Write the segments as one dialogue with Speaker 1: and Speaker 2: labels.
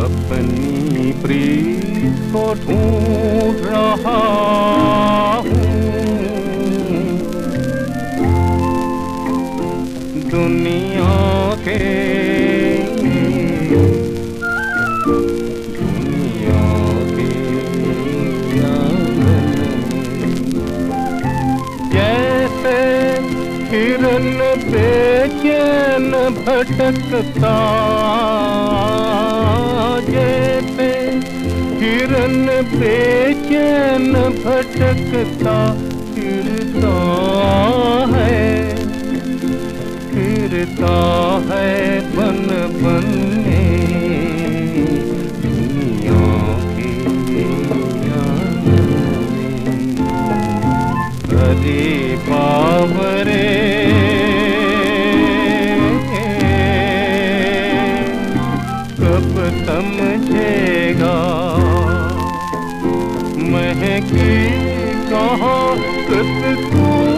Speaker 1: अपनी प्रीत को ढूंढ रहा दुनिया के दुनिया के जैसे किरण बेचैन भटकता जैसे किरण बेचैन भटकता फिरता है फिरता है बन बन के अरे बाबरे कब समझेगा महकी कहाँ कस्तूरी?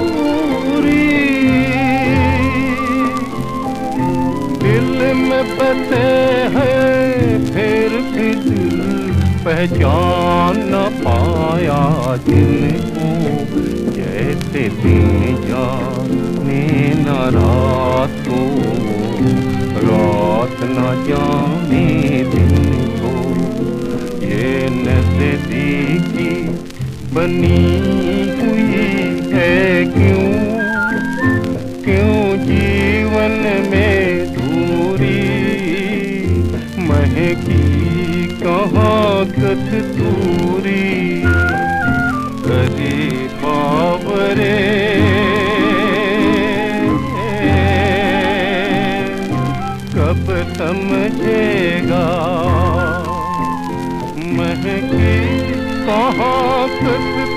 Speaker 1: दिल में बसे हैं, फिर भी दिल पहचान न पाया जिनको जैसे दिन जाने बनी हुई है क्यों? क्यों जीवन में दूरी? महकी कहाँ कस्तूरी अरे बाबरे कब समझेगा महकी कस्तूरी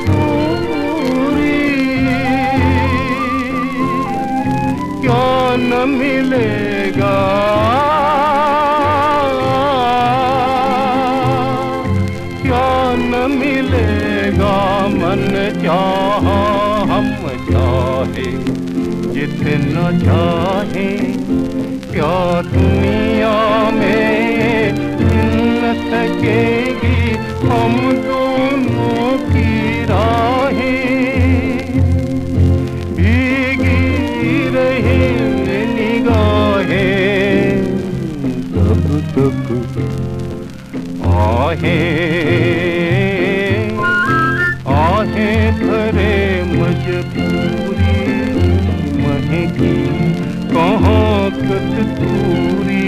Speaker 1: क्या न मिलेगा? क्या न मिलेगा मन? चाह हम चाहे, जितना चाहे। क्या दुनिया तक आहे आहे भरे मजबूरी महकी कहाँ कस्तूरी।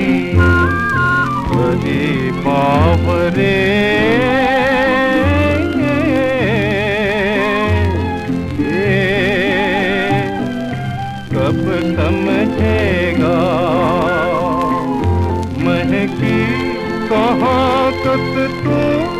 Speaker 1: अरे बाबरे कब महकी कहाँ कस्तूरी